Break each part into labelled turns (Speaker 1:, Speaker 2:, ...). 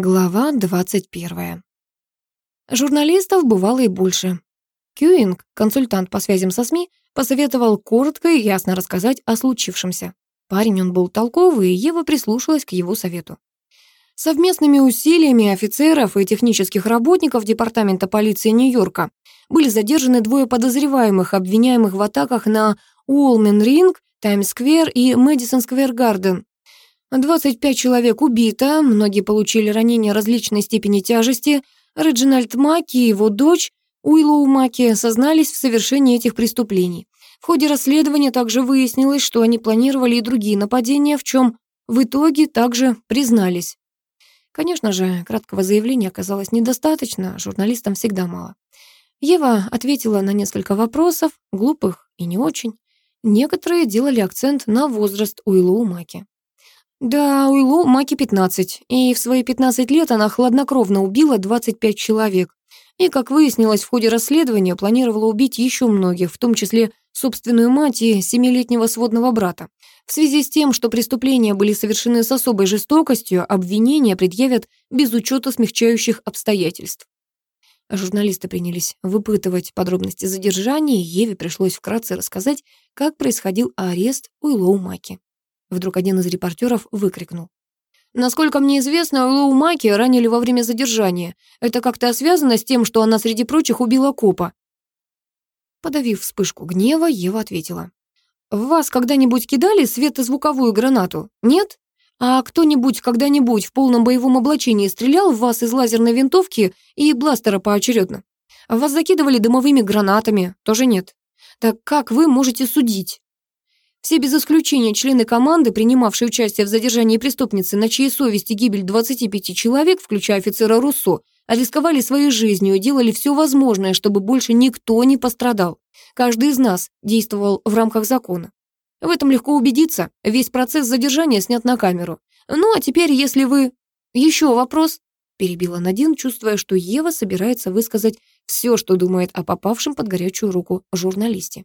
Speaker 1: Глава 21. Журналистов бывало и больше. Кьюинг, консультант по связям со СМИ, посоветовал коротко и ясно рассказать о случившемся. Парень он был толковый, и Ева прислушалась к его совету. Совместными усилиями офицеров и технических работников Департамента полиции Нью-Йорка были задержаны двое подозреваемых, обвиняемых в атаках на Уолмен-Ринг, Таймс-сквер и Мэдисон-сквер-гарден. 25 человек убито, многие получили ранения различной степени тяжести. Реджинальд Маки и его дочь Уиллоу Маки сознались в совершении этих преступлений. В ходе расследования также выяснилось, что они планировали и другие нападения, в чем в итоге также признались. Конечно же, краткого заявления оказалось недостаточно, журналистам всегда мало. Ева ответила на несколько вопросов, глупых и не очень. Некоторые делали акцент на возраст Уиллоу Маки. Да, Уиллу Маки 15, и в свои 15 лет она хладнокровно убила 25 человек. И, как выяснилось в ходе расследования, планировала убить еще многих, в том числе собственную мать и семилетнего сводного брата. В связи с тем, что преступления были совершены с особой жестокостью, обвинения предъявят без учета смягчающих обстоятельств. Журналисты принялись выпытывать подробности задержания, и Еве пришлось вкратце рассказать, как происходил арест Уиллоу Маки. Вдруг один из репортеров выкрикнул. Насколько мне известно, Лоу Маки ранили во время задержания. Это как-то связано с тем, что она среди прочих убила копа. Подавив вспышку гнева, Ева ответила. «В вас когда-нибудь кидали светозвуковую гранату? Нет? А кто-нибудь когда-нибудь в полном боевом облачении стрелял в вас из лазерной винтовки и бластера поочередно? Вас закидывали дымовыми гранатами? Тоже нет. Так как вы можете судить? Все без исключения члены команды, принимавшие участие в задержании преступницы, на чьей совести гибель 25 человек, включая офицера Руссо, рисковали своей жизнью и делали все возможное, чтобы больше никто не пострадал. Каждый из нас действовал в рамках закона. В этом легко убедиться, весь процесс задержания снят на камеру. Ну, а теперь, если вы... Еще вопрос? Перебила Надин, чувствуя, что Ева собирается высказать все, что думает о попавшем под горячую руку журналисте.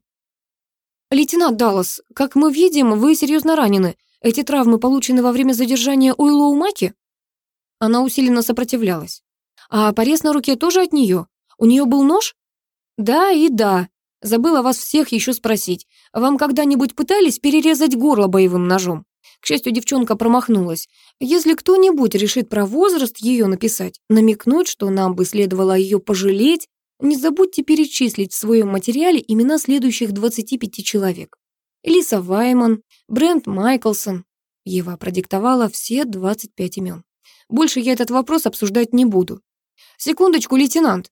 Speaker 1: «Лейтенант Даллас, как мы видим, вы серьезно ранены. Эти травмы получены во время задержания Уиллоу Маки?» Она усиленно сопротивлялась. «А порез на руке тоже от нее? У нее был нож?» «Да и да. Забыла вас всех еще спросить. Вам когда-нибудь пытались перерезать горло боевым ножом?» К счастью, девчонка промахнулась. Если кто-нибудь решит про возраст ее написать, намекнуть, что нам бы следовало ее пожалеть, не забудьте перечислить в своем материале имена следующих 25 человек. Элиса Вайман, Брент Майклсон. Ева продиктовала все 25 имен. Больше я этот вопрос обсуждать не буду. Секундочку, лейтенант.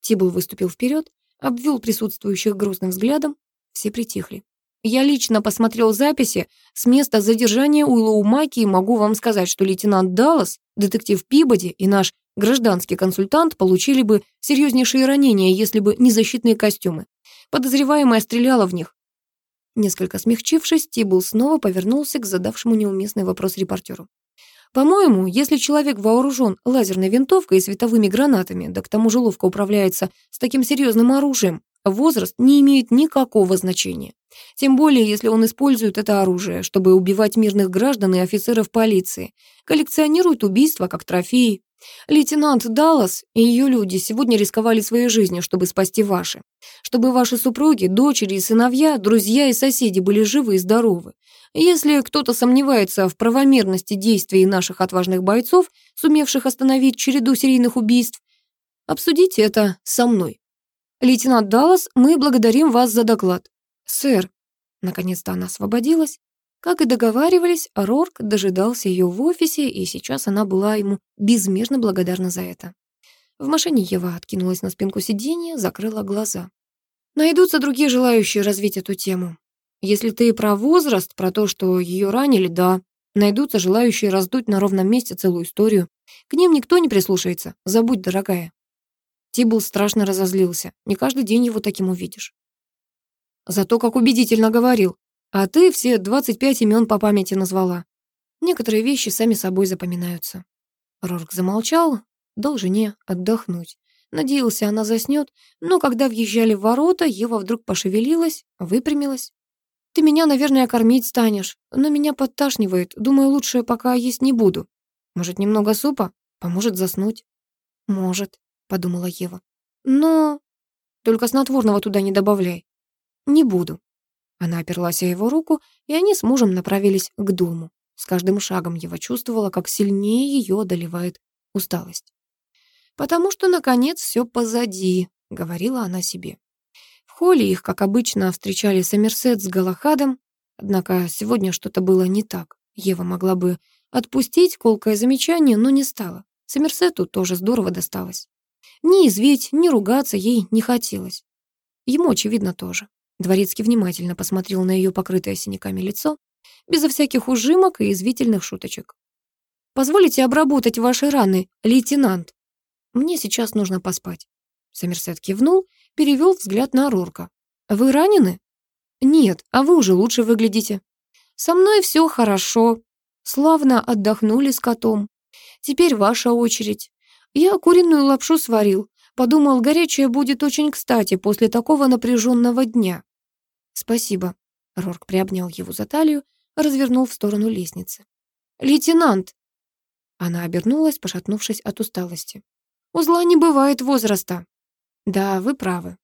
Speaker 1: Тибл выступил вперед, обвел присутствующих грустным взглядом. Все притихли. Я лично посмотрел записи с места задержания Уиллоу Маки и могу вам сказать, что лейтенант Даллас, детектив Пибоди и наш Гражданский консультант получили бы серьезнейшие ранения, если бы не защитные костюмы. Подозреваемая стреляла в них. Несколько смягчившись, Тибл снова повернулся к задавшему неуместный вопрос репортеру. По-моему, если человек вооружен лазерной винтовкой и световыми гранатами, да к тому же ловко управляется с таким серьезным оружием, возраст не имеет никакого значения. Тем более, если он использует это оружие, чтобы убивать мирных граждан и офицеров полиции, коллекционирует убийства как трофеи, Лейтенант Даллас и ее люди сегодня рисковали своей жизнью, чтобы спасти ваши. Чтобы ваши супруги, дочери и сыновья, друзья и соседи были живы и здоровы. Если кто-то сомневается в правомерности действий наших отважных бойцов, сумевших остановить череду серийных убийств, обсудите это со мной. Лейтенант Даллас, мы благодарим вас за доклад. Сэр, наконец-то она освободилась, как и договаривались, Рорк дожидался ее в офисе, и сейчас она была ему безмерно благодарна за это. В машине Ева откинулась на спинку сиденья, закрыла глаза. Найдутся другие желающие развить эту тему. Если ты про возраст, про то, что ее ранили, да. Найдутся желающие раздуть на ровном месте целую историю. К ним никто не прислушается. Забудь, дорогая. Тибл страшно разозлился. Не каждый день его таким увидишь. Зато как убедительно говорил. А ты все 25 имен по памяти назвала. Некоторые вещи сами собой запоминаются. Рорк замолчал, дал жене отдохнуть. Надеялся, она заснет, но когда въезжали в ворота, Ева вдруг пошевелилась, выпрямилась. «Ты меня, наверное, кормить станешь, но меня подташнивает. Думаю, лучше пока есть не буду. Может, немного супа? Поможет заснуть? Может, подумала Ева. Но только снотворного туда не добавляй. Не буду. Она оперлась о его руку, и они с мужем направились к дому. С каждым шагом Ева чувствовала, как сильнее ее одолевает усталость. «Потому что, наконец, все позади», — говорила она себе. В холле их, как обычно, встречали Сомерсет с Галахадом, однако сегодня что-то было не так. Ева могла бы отпустить колкое замечание, но не стала. Сомерсету тоже здорово досталось. Ни изветь, ни ругаться ей не хотелось. Ему, очевидно, тоже. Дворецкий внимательно посмотрел на ее покрытое синяками лицо, безо всяких ужимок и извительных шуточек. «Позволите обработать ваши раны, лейтенант? Мне сейчас нужно поспать». Сомерсет кивнул, перевел взгляд на Рорка. «Вы ранены?» «Нет, а вы уже лучше выглядите». «Со мной все хорошо. Славно отдохнули с котом. Теперь ваша очередь. Я куриную лапшу сварил. Подумал, горячая будет очень кстати после такого напряженного дня. Спасибо. Рорк приобнял его за талию, развернул в сторону лестницы. Лейтенант! Она обернулась, пошатнувшись от усталости. У зла не бывает возраста. Да, вы правы.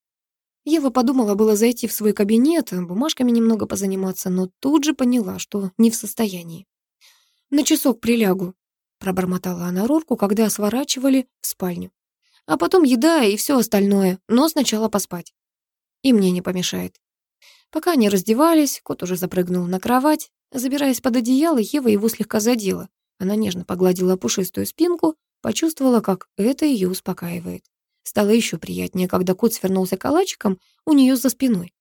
Speaker 1: Ева подумала было зайти в свой кабинет, бумажками немного позаниматься, но тут же поняла, что не в состоянии. На часок прилягу, пробормотала она Рорку, когда сворачивали в спальню. А потом еда и все остальное, но сначала поспать. И мне не помешает. Пока они раздевались, кот уже запрыгнул на кровать. Забираясь под одеяло, Ева его слегка задела. Она нежно погладила пушистую спинку, почувствовала, как это ее успокаивает. Стало еще приятнее, когда кот свернулся калачиком у нее за спиной.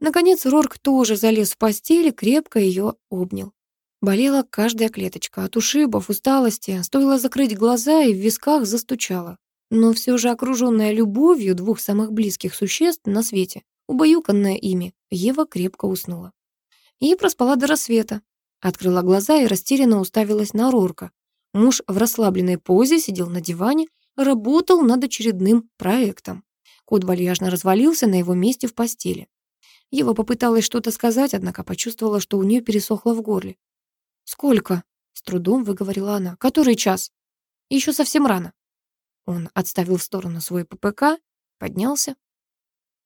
Speaker 1: Наконец Рорк тоже залез в постель и крепко ее обнял. Болела каждая клеточка от ушибов, усталости. Стоило закрыть глаза, и в висках застучало. Но все же окруженная любовью двух самых близких существ на свете, убаюканная ими, Ева крепко уснула. И проспала до рассвета. Открыла глаза и растерянно уставилась на Рорка. Муж в расслабленной позе сидел на диване, работал над очередным проектом. Кот вальяжно развалился на его месте в постели. Ева попыталась что-то сказать, однако почувствовала, что у нее пересохло в горле. «Сколько?» — с трудом выговорила она. «Который час?» «Еще совсем рано». Он отставил в сторону свой ППК, поднялся.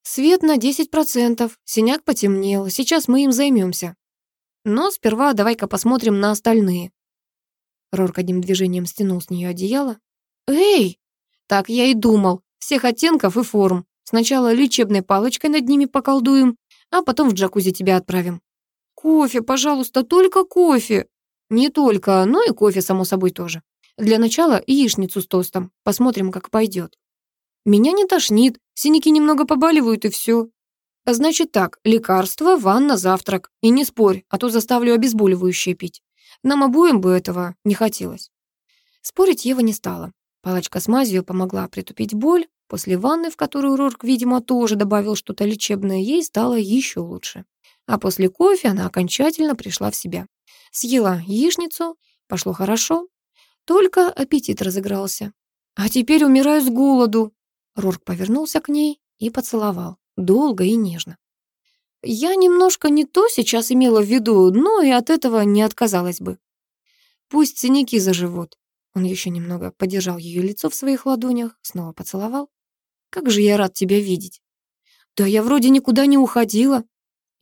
Speaker 1: «Свет на 10%, синяк потемнел, сейчас мы им займемся. Но сперва давай-ка посмотрим на остальные». Рорк одним движением стянул с нее одеяло. «Эй!» «Так я и думал. Всех оттенков и форм. Сначала лечебной палочкой над ними поколдуем, а потом в джакузи тебя отправим». «Кофе, пожалуйста, только кофе!» Не только, но и кофе, само собой, тоже. Для начала яичницу с тостом. Посмотрим, как пойдет. Меня не тошнит, синяки немного побаливают и все. Значит так, лекарство, ванна, завтрак. И не спорь, а то заставлю обезболивающее пить. Нам обоим бы этого не хотелось. Спорить Ева не стала. Палочка с мазью помогла притупить боль. После ванны, в которую Рорк, видимо, тоже добавил что-то лечебное, ей стало еще лучше. А после кофе она окончательно пришла в себя. Съела яичницу, пошло хорошо, только аппетит разыгрался. А теперь умираю с голоду. Рорк повернулся к ней и поцеловал, долго и нежно. Я немножко не то сейчас имела в виду, но и от этого не отказалась бы. Пусть синяки заживут. Он еще немного подержал ее лицо в своих ладонях, снова поцеловал. Как же я рад тебя видеть. Да я вроде никуда не уходила.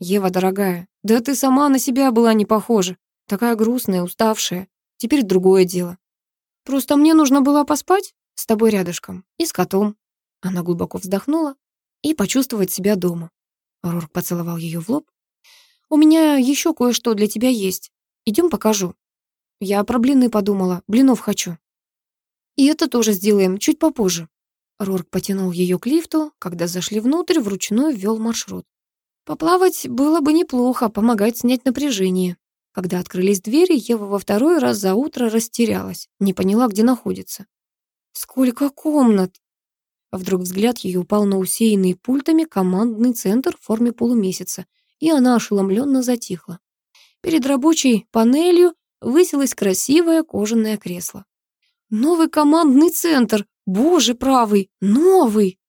Speaker 1: Ева, дорогая, да ты сама на себя была не похожа. Такая грустная, уставшая. Теперь другое дело. Просто мне нужно было поспать с тобой рядышком и с котом. Она глубоко вздохнула и почувствовать себя дома. Рорк поцеловал ее в лоб. «У меня еще кое-что для тебя есть. Идем покажу». Я про блины подумала, блинов хочу. И это тоже сделаем чуть попозже. Рорк потянул ее к лифту, когда зашли внутрь, вручную ввел маршрут. Поплавать было бы неплохо, помогать снять напряжение. Когда открылись двери, Ева во второй раз за утро растерялась, не поняла, где находится. «Сколько комнат!» Вдруг взгляд ее упал на усеянный пультами командный центр в форме полумесяца, и она ошеломленно затихла. Перед рабочей панелью высилось красивое кожаное кресло. «Новый командный центр! Боже правый! Новый!»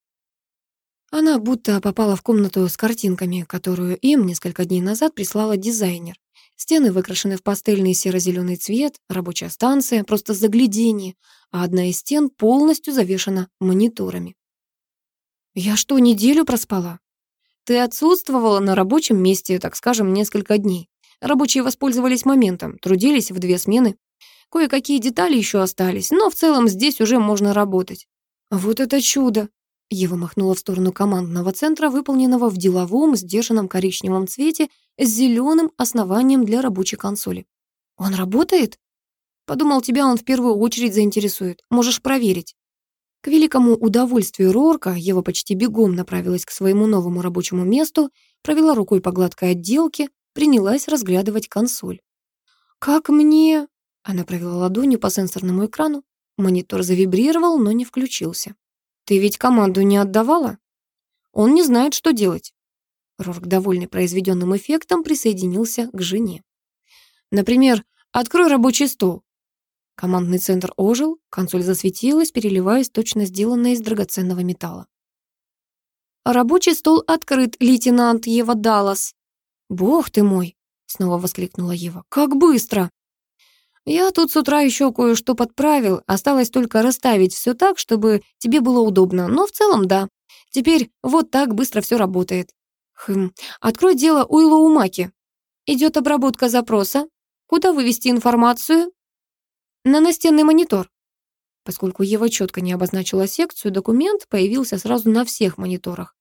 Speaker 1: Она будто попала в комнату с картинками, которую им несколько дней назад прислала дизайнер. Стены выкрашены в пастельный серо-зеленый цвет, рабочая станция, просто заглядение, а одна из стен полностью завешена мониторами. «Я что, неделю проспала?» «Ты отсутствовала на рабочем месте, так скажем, несколько дней. Рабочие воспользовались моментом, трудились в две смены. Кое-какие детали еще остались, но в целом здесь уже можно работать». «Вот это чудо!» Ева махнула в сторону командного центра, выполненного в деловом, сдержанном коричневом цвете с зеленым основанием для рабочей консоли. «Он работает?» «Подумал, тебя он в первую очередь заинтересует. Можешь проверить». К великому удовольствию Рорка Ева почти бегом направилась к своему новому рабочему месту, провела рукой по гладкой отделке, принялась разглядывать консоль. «Как мне...» Она провела ладонью по сенсорному экрану. Монитор завибрировал, но не включился. Ты ведь команду не отдавала? Он не знает, что делать. Рорк, довольный произведенным эффектом, присоединился к жене. Например, открой рабочий стол. Командный центр ожил, консоль засветилась, переливаясь точно сделанная из драгоценного металла. «Рабочий стол открыт, лейтенант Ева Даллас». «Бог ты мой!» — снова воскликнула Ева. «Как быстро!» Я тут с утра еще кое-что подправил, осталось только расставить все так, чтобы тебе было удобно, но в целом да. Теперь вот так быстро все работает. Хм, открой дело Уиллоу Маки. Идет обработка запроса. Куда вывести информацию? На настенный монитор. Поскольку Ева четко не обозначила секцию, документ появился сразу на всех мониторах.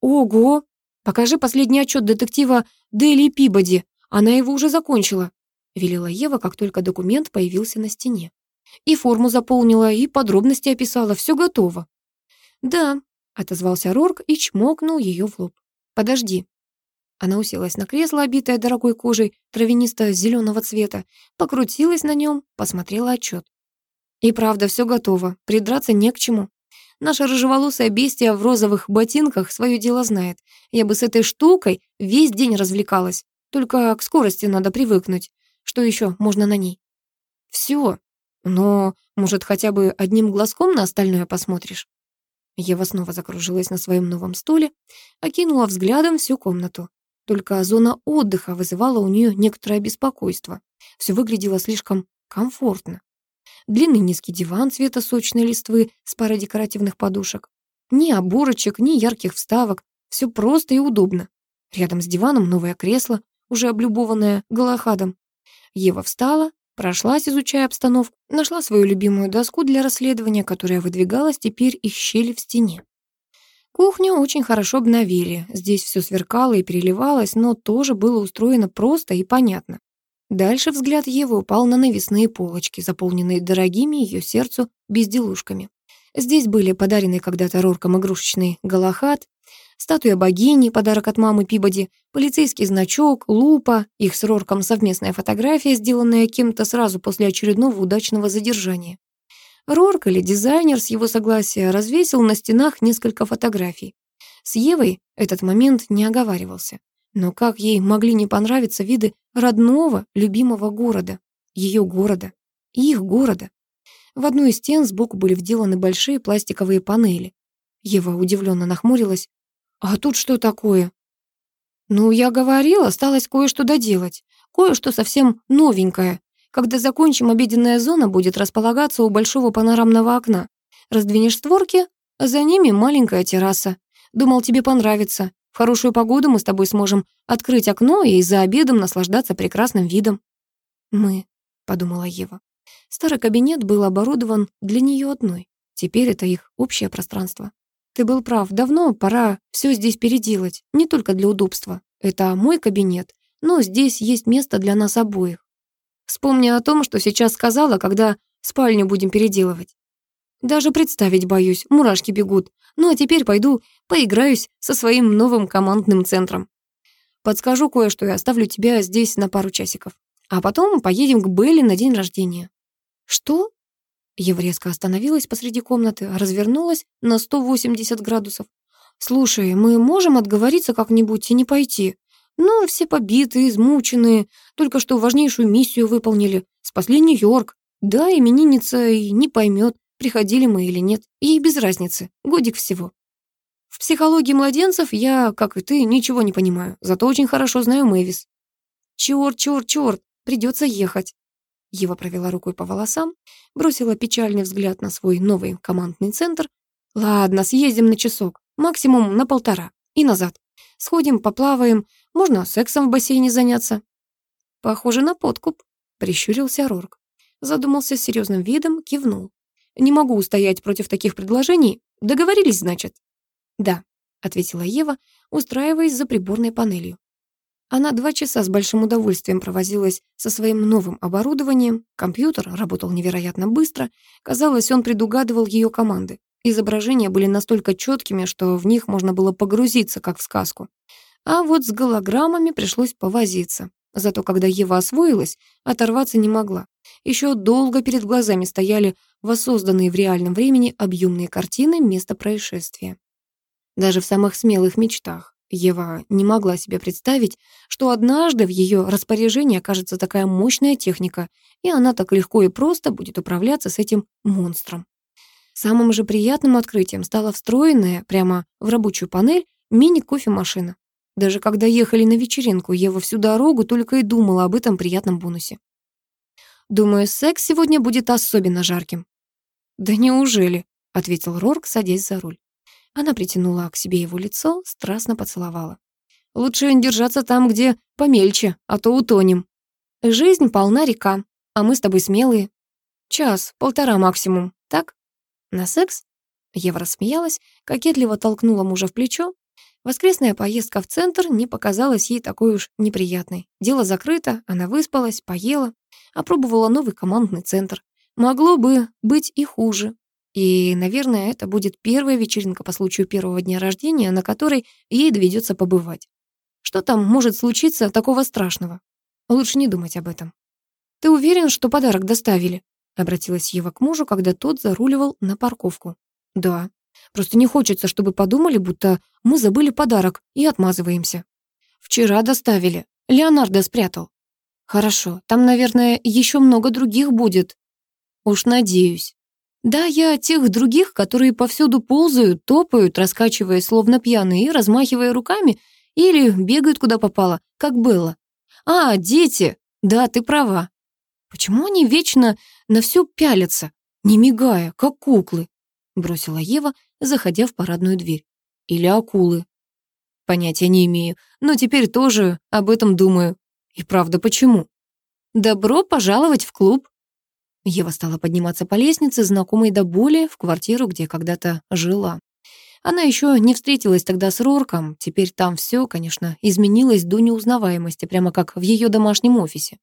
Speaker 1: Ого! Покажи последний отчет детектива Дели Пибоди. Она его уже закончила. — велела Ева, как только документ появился на стене. «И форму заполнила, и подробности описала, все готово». «Да», — отозвался Рорк и чмокнул ее в лоб. «Подожди». Она уселась на кресло, обитое дорогой кожей травянисто-зеленого цвета, покрутилась на нем, посмотрела отчет. «И правда, все готово, придраться не к чему. Наша рыжеволосая бестия в розовых ботинках свое дело знает. Я бы с этой штукой весь день развлекалась. Только к скорости надо привыкнуть. Что еще можно на ней? Все. Но, может, хотя бы одним глазком на остальное посмотришь? Ева снова закружилась на своем новом стуле, окинула взглядом всю комнату. Только зона отдыха вызывала у нее некоторое беспокойство. Все выглядело слишком комфортно. Длинный низкий диван цвета сочной листвы с парой декоративных подушек. Ни оборочек, ни ярких вставок. Все просто и удобно. Рядом с диваном новое кресло, уже облюбованное голохадом. Ева встала, прошлась, изучая обстановку, нашла свою любимую доску для расследования, которая выдвигалась теперь из щели в стене. Кухню очень хорошо обновили. Здесь все сверкало и переливалось, но тоже было устроено просто и понятно. Дальше взгляд Евы упал на навесные полочки, заполненные дорогими ее сердцу безделушками. Здесь были подарены когда-то Рорком игрушечный галахат, статуя богини, подарок от мамы Пибоди, полицейский значок, лупа, их с Рорком совместная фотография, сделанная кем-то сразу после очередного удачного задержания. Рорк или дизайнер с его согласия развесил на стенах несколько фотографий. С Евой этот момент не оговаривался. Но как ей могли не понравиться виды родного, любимого города, ее города, их города? В одну из стен сбоку были вделаны большие пластиковые панели. Ева удивленно нахмурилась. «А тут что такое?» «Ну, я говорила, осталось кое-что доделать. Кое-что совсем новенькое. Когда закончим, обеденная зона будет располагаться у большого панорамного окна. Раздвинешь створки, а за ними маленькая терраса. Думал, тебе понравится. В хорошую погоду мы с тобой сможем открыть окно и за обедом наслаждаться прекрасным видом». «Мы», — подумала Ева. Старый кабинет был оборудован для нее одной. Теперь это их общее пространство. Ты был прав, давно пора все здесь переделать, не только для удобства. Это мой кабинет, но здесь есть место для нас обоих. Вспомни о том, что сейчас сказала, когда спальню будем переделывать. Даже представить боюсь, мурашки бегут. Ну а теперь пойду поиграюсь со своим новым командным центром. Подскажу кое-что и оставлю тебя здесь на пару часиков. А потом поедем к Белли на день рождения. Что? Ева резко остановилась посреди комнаты, развернулась на 180 градусов. «Слушай, мы можем отговориться как-нибудь и не пойти? Ну, все побитые, измученные, только что важнейшую миссию выполнили, спасли Нью-Йорк. Да, именинница и не поймет, приходили мы или нет, ей без разницы, годик всего. В психологии младенцев я, как и ты, ничего не понимаю, зато очень хорошо знаю Мэвис. Чёрт, чёрт, чёрт, придется ехать. Ева провела рукой по волосам, бросила печальный взгляд на свой новый командный центр. Ладно, съездим на часок, максимум на полтора, и назад. Сходим, поплаваем, можно сексом в бассейне заняться. Похоже на подкуп, прищурился Рорк. Задумался с серьезным видом, кивнул. Не могу устоять против таких предложений. Договорились, значит? Да, ответила Ева, устраиваясь за приборной панелью. Она два часа с большим удовольствием провозилась со своим новым оборудованием. Компьютер работал невероятно быстро. Казалось, он предугадывал ее команды. Изображения были настолько четкими, что в них можно было погрузиться, как в сказку. А вот с голограммами пришлось повозиться. Зато когда Ева освоилась, оторваться не могла. Еще долго перед глазами стояли воссозданные в реальном времени объемные картины места происшествия. Даже в самых смелых мечтах Ева не могла себе представить, что однажды в ее распоряжении окажется такая мощная техника, и она так легко и просто будет управляться с этим монстром. Самым же приятным открытием стала встроенная прямо в рабочую панель мини-кофемашина. Даже когда ехали на вечеринку, Ева всю дорогу только и думала об этом приятном бонусе. «Думаю, секс сегодня будет особенно жарким». «Да неужели?» — ответил Рорк, садясь за руль. Она притянула к себе его лицо, страстно поцеловала. «Лучше держаться там, где помельче, а то утонем. Жизнь полна река, а мы с тобой смелые. Час, полтора максимум, так?» «На секс?» Ева рассмеялась, кокетливо толкнула мужа в плечо. Воскресная поездка в центр не показалась ей такой уж неприятной. Дело закрыто, она выспалась, поела, опробовала новый командный центр. Могло бы быть и хуже. И, наверное, это будет первая вечеринка по случаю первого дня рождения, на которой ей доведется побывать. Что там может случиться такого страшного? Лучше не думать об этом. «Ты уверен, что подарок доставили?» Обратилась Ева к мужу, когда тот заруливал на парковку. «Да. Просто не хочется, чтобы подумали, будто мы забыли подарок и отмазываемся. Вчера доставили. Леонардо спрятал. Хорошо, там, наверное, еще много других будет. Уж надеюсь. Да, я тех других, которые повсюду ползают, топают, раскачиваясь словно пьяные размахивая руками, или бегают куда попало, как было. А, дети! Да, ты права. Почему они вечно на все пялятся, не мигая, как куклы?» — бросила Ева, заходя в парадную дверь. «Или акулы?» «Понятия не имею, но теперь тоже об этом думаю. И правда, почему?» «Добро пожаловать в клуб!» Ева стала подниматься по лестнице, знакомой до боли, в квартиру, где когда-то жила. Она еще не встретилась тогда с Рорком, теперь там все, конечно, изменилось до неузнаваемости, прямо как в ее домашнем офисе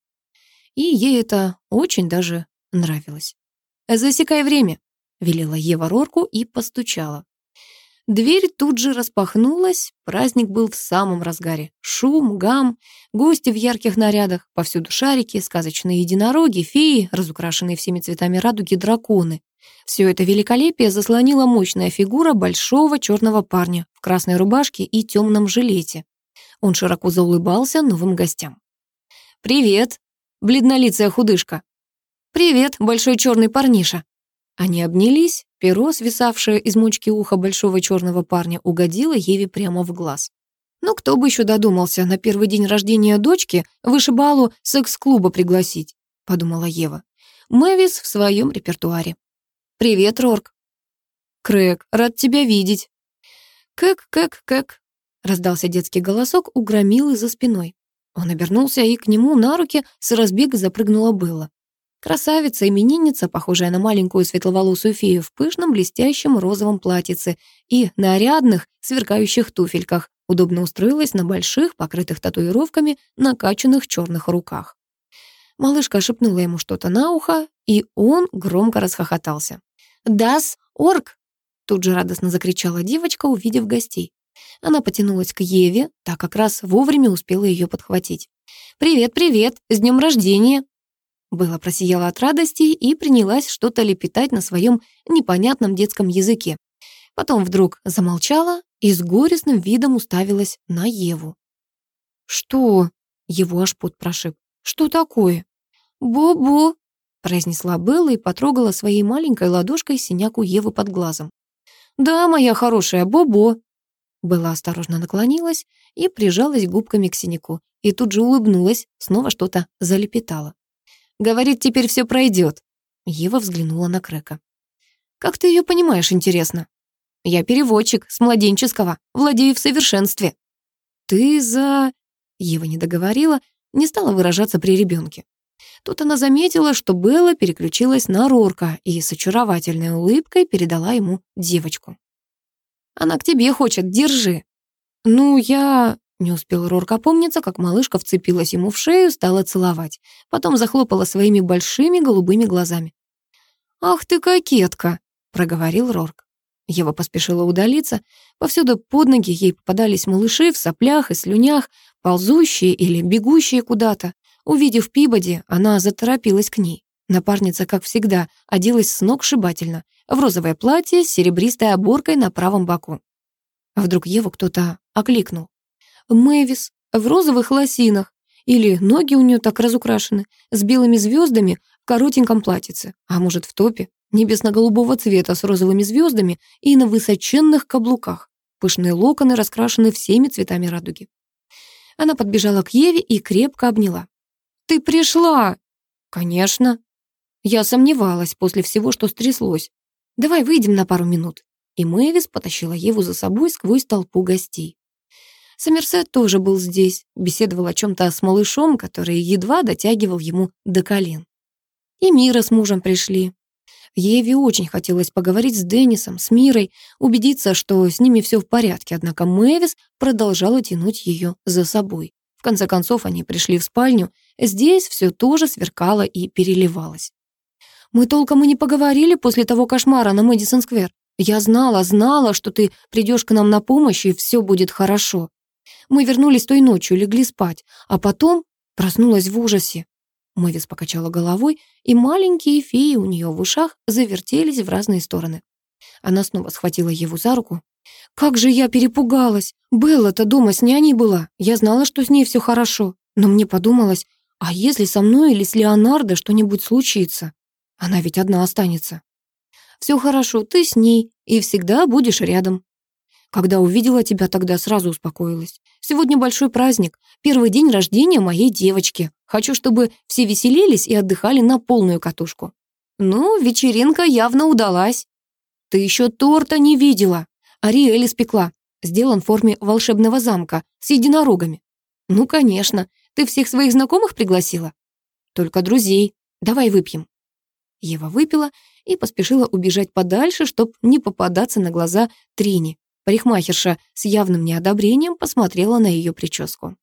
Speaker 1: и ей это очень даже нравилось. «Засекай время», — велела Ева Рорку и постучала. Дверь тут же распахнулась, праздник был в самом разгаре. Шум, гам, гости в ярких нарядах, повсюду шарики, сказочные единороги, феи, разукрашенные всеми цветами радуги драконы. Все это великолепие заслонила мощная фигура большого черного парня в красной рубашке и темном жилете. Он широко заулыбался новым гостям. «Привет!» бледнолицая худышка. «Привет, большой черный парниша». Они обнялись, перо, свисавшее из мочки уха большого черного парня, угодило Еве прямо в глаз. Ну, кто бы еще додумался на первый день рождения дочки вышибалу секс-клуба пригласить, подумала Ева. Мэвис в своем репертуаре. «Привет, Рорк». «Крэк, рад тебя видеть». «Кэк, кэк, кэк», раздался детский голосок у громилы за спиной. Он обернулся, и к нему на руки с разбега запрыгнула Белла. Красавица, именинница, похожая на маленькую светловолосую фею в пышном блестящем розовом платьице и нарядных, сверкающих туфельках, удобно устроилась на больших, покрытых татуировками, накачанных черных руках. Малышка шепнула ему что-то на ухо, и он громко расхохотался. «Дас, орк!» Тут же радостно закричала девочка, увидев гостей. Она потянулась к Еве, так как раз вовремя успела ее подхватить. «Привет, привет! С днем рождения!» Была просияла от радости и принялась что-то лепетать на своем непонятном детском языке. Потом вдруг замолчала и с горестным видом уставилась на Еву. «Что?» — его аж пот прошиб. «Что такое?» «Бо-бо!» — произнесла Белла и потрогала своей маленькой ладошкой синяку Евы под глазом. «Да, моя хорошая, Бо-бо!» Белла осторожно наклонилась и прижалась губками к синяку. и тут же улыбнулась, снова что-то залепетала. «Говорит, теперь все пройдет». Ева взглянула на Крека. «Как ты ее понимаешь, интересно?» «Я переводчик, с младенческого, владею в совершенстве». «Ты за...» Ева не договорила, не стала выражаться при ребенке. Тут она заметила, что Белла переключилась на Рорка и с очаровательной улыбкой передала ему девочку. «Она к тебе хочет, держи». «Ну, я...» Не успел Рорк опомниться, как малышка вцепилась ему в шею, стала целовать. Потом захлопала своими большими голубыми глазами. «Ах ты кокетка!» — проговорил Рорк. Ева поспешила удалиться. Повсюду под ноги ей попадались малыши в соплях и слюнях, ползущие или бегущие куда-то. Увидев Пибоди, она заторопилась к ней. Напарница, как всегда, оделась с ног шибательно, в розовое платье с серебристой оборкой на правом боку. Вдруг Еву кто-то окликнул. Мэвис в розовых лосинах, или ноги у нее так разукрашены, с белыми звездами в коротеньком платьице, а может в топе, небесно-голубого цвета с розовыми звездами и на высоченных каблуках. Пышные локоны раскрашены всеми цветами радуги. Она подбежала к Еве и крепко обняла. «Ты пришла!» «Конечно!» Я сомневалась после всего, что стряслось. «Давай выйдем на пару минут». И Мэвис потащила Еву за собой сквозь толпу гостей. Сомерсет тоже был здесь, беседовал о чем-то с малышом, который едва дотягивал ему до колен. И Мира с мужем пришли. Еве очень хотелось поговорить с Деннисом, с Мирой, убедиться, что с ними все в порядке, однако Мэвис продолжала тянуть ее за собой. В конце концов, они пришли в спальню. Здесь все тоже сверкало и переливалось. «Мы толком и не поговорили после того кошмара на Мэдисон-сквер. Я знала, знала, что ты придешь к нам на помощь, и все будет хорошо. Мы вернулись той ночью, легли спать, а потом проснулась в ужасе. Мэвис покачала головой, и маленькие феи у нее в ушах завертелись в разные стороны. Она снова схватила его за руку. «Как же я перепугалась! Белла-то дома с няней была. Я знала, что с ней все хорошо. Но мне подумалось, а если со мной или с Леонардо что-нибудь случится? Она ведь одна останется. Все хорошо, ты с ней и всегда будешь рядом. Когда увидела тебя тогда, сразу успокоилась. Сегодня большой праздник, первый день рождения моей девочки. Хочу, чтобы все веселились и отдыхали на полную катушку. Ну, вечеринка явно удалась. Ты еще торта не видела. Ариэль испекла. Сделан в форме волшебного замка с единорогами. Ну, конечно. Ты всех своих знакомых пригласила? Только друзей. Давай выпьем. Ева выпила и поспешила убежать подальше, чтобы не попадаться на глаза Трини. Парикмахерша с явным неодобрением посмотрела на ее прическу.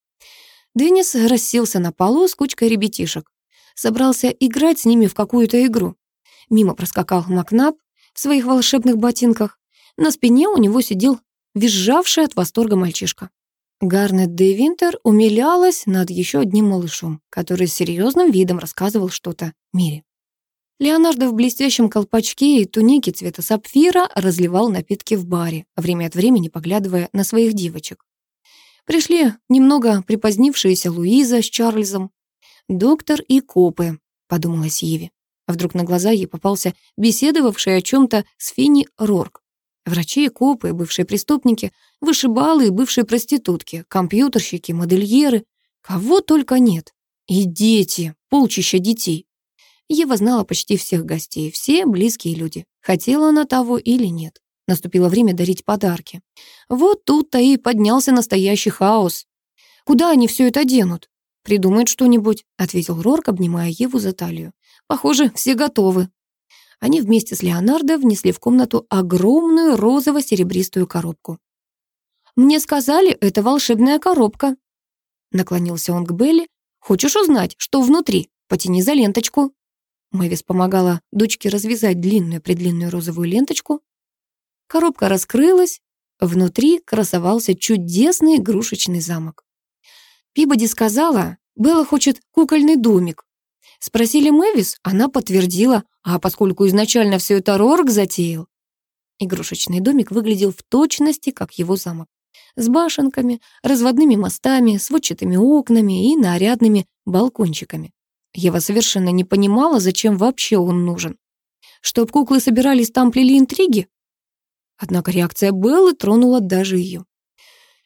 Speaker 1: Деннис расселся на полу с кучкой ребятишек. Собрался играть с ними в какую-то игру. Мимо проскакал Макнаб в своих волшебных ботинках. На спине у него сидел визжавший от восторга мальчишка. Гарнет де Винтер умилялась над еще одним малышом, который с серьезным видом рассказывал что-то Мире. Леонардо в блестящем колпачке и тунике цвета сапфира разливал напитки в баре, время от времени поглядывая на своих девочек. Пришли немного припозднившиеся Луиза с Чарльзом. «Доктор и копы», — подумала Сиеви. А вдруг на глаза ей попался беседовавший о чем-то с Финни Рорк. Врачи и копы, бывшие преступники, вышибалы и бывшие проститутки, компьютерщики, модельеры. Кого только нет. И дети, полчища детей. Ева знала почти всех гостей, все близкие люди. Хотела она того или нет. Наступило время дарить подарки. Вот тут-то и поднялся настоящий хаос. «Куда они все это денут?» «Придумают что-нибудь», — ответил Рорк, обнимая Еву за талию. «Похоже, все готовы». Они вместе с Леонардо внесли в комнату огромную розово-серебристую коробку. «Мне сказали, это волшебная коробка». Наклонился он к Белли. «Хочешь узнать, что внутри? Потяни за ленточку». Мэвис помогала дочке развязать длинную-предлинную розовую ленточку. Коробка раскрылась, внутри красовался чудесный игрушечный замок. Пибоди сказала, Белла хочет кукольный домик. Спросили Мэвис, она подтвердила, а поскольку изначально все это Рорк затеял. Игрушечный домик выглядел в точности, как его замок. С башенками, разводными мостами, сводчатыми окнами и нарядными балкончиками. Ева совершенно не понимала, зачем вообще он нужен. Чтоб куклы собирались там плели интриги? Однако реакция Беллы тронула даже ее.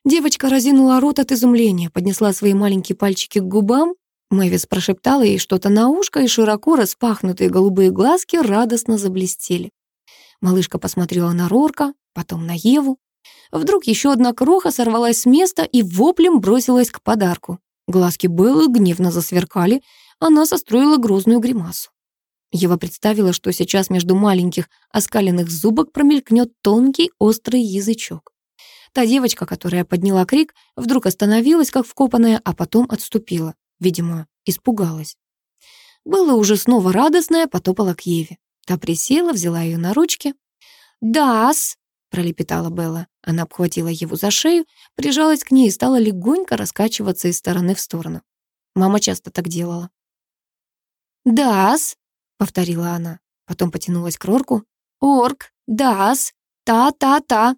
Speaker 1: Девочка разинула рот от изумления, поднесла свои маленькие пальчики к губам. Мэвис прошептала ей что-то на ушко, и широко распахнутые голубые глазки радостно заблестели. Малышка посмотрела на Рорка, потом на Еву. Вдруг еще одна кроха сорвалась с места и воплем бросилась к подарку. Глазки Беллы гневно засверкали, она состроила грозную гримасу. Ева представила, что сейчас между маленьких оскаленных зубок промелькнет тонкий острый язычок. Та девочка, которая подняла крик, вдруг остановилась, как вкопанная, а потом отступила. Видимо, испугалась. Белла уже снова радостная потопала к Еве. Та присела, взяла ее на ручки. «Дас!» — пролепетала Белла. Она обхватила его за шею, прижалась к ней и стала легонько раскачиваться из стороны в сторону. Мама часто так делала. «Дас!» — повторила она. Потом потянулась к Рорку. «Орк! Дас! Та-та-та!»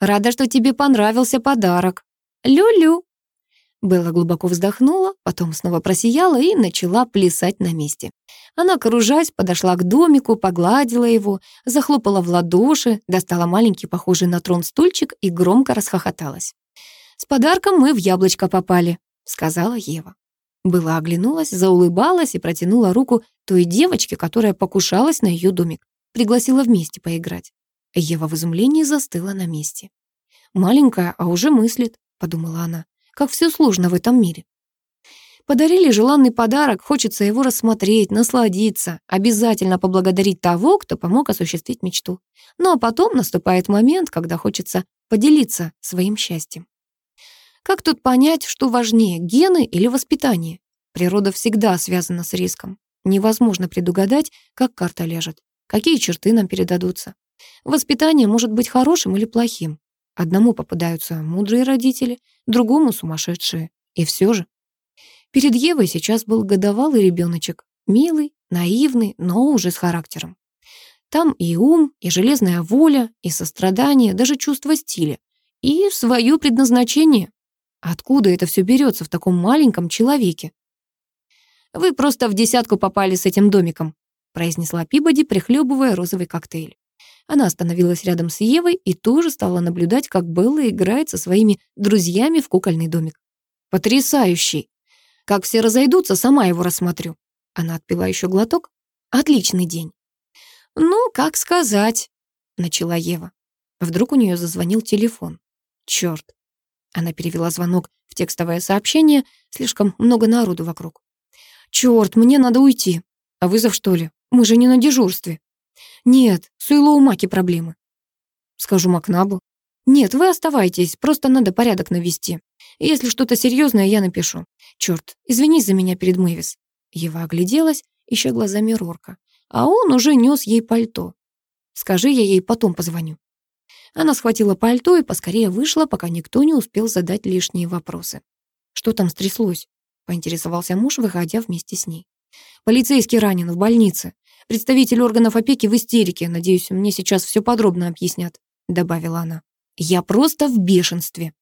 Speaker 1: «Рада, что тебе понравился подарок!» «Лю-лю!» Белла глубоко вздохнула, потом снова просияла и начала плясать на месте. Она, кружась, подошла к домику, погладила его, захлопала в ладоши, достала маленький, похожий на трон стульчик и громко расхохоталась. «С подарком мы в яблочко попали», — сказала Ева. Была оглянулась, заулыбалась и протянула руку той девочке, которая покушалась на ее домик. Пригласила вместе поиграть. Ева в изумлении застыла на месте. «Маленькая, а уже мыслит», — подумала она. «Как все сложно в этом мире». Подарили желанный подарок, хочется его рассмотреть, насладиться, обязательно поблагодарить того, кто помог осуществить мечту. Ну а потом наступает момент, когда хочется поделиться своим счастьем. Как тут понять, что важнее, гены или воспитание? Природа всегда связана с риском. Невозможно предугадать, как карта ляжет, какие черты нам передадутся. Воспитание может быть хорошим или плохим. Одному попадаются мудрые родители, другому сумасшедшие. И все же. Перед Евой сейчас был годовалый ребеночек, милый, наивный, но уже с характером. Там и ум, и железная воля, и сострадание, даже чувство стиля. И свое предназначение. Откуда это все берется в таком маленьком человеке? «Вы просто в десятку попали с этим домиком», произнесла Пибоди, прихлебывая розовый коктейль. Она остановилась рядом с Евой и тоже стала наблюдать, как Белла играет со своими друзьями в кукольный домик. «Потрясающий! Как все разойдутся, сама его рассмотрю». Она отпила еще глоток. «Отличный день». «Ну, как сказать», — начала Ева. Вдруг у нее зазвонил телефон. Черт, она перевела звонок в текстовое сообщение. Слишком много народу вокруг. «Чёрт, мне надо уйти. А вызов, что ли? Мы же не на дежурстве». «Нет, с Уиллоу Маки проблемы». «Скажу Макнабу». «Нет, вы оставайтесь, просто надо порядок навести. Если что-то серьезное, я напишу. Чёрт, извинись за меня перед Мэвис». Ева огляделась, ища глазами Рорка. А он уже нес ей пальто. «Скажи, я ей потом позвоню». Она схватила пальто и поскорее вышла, пока никто не успел задать лишние вопросы. «Что там стряслось?» — поинтересовался муж, выходя вместе с ней. «Полицейский ранен в больнице. Представитель органов опеки в истерике. Надеюсь, мне сейчас все подробно объяснят», — добавила она. «Я просто в бешенстве».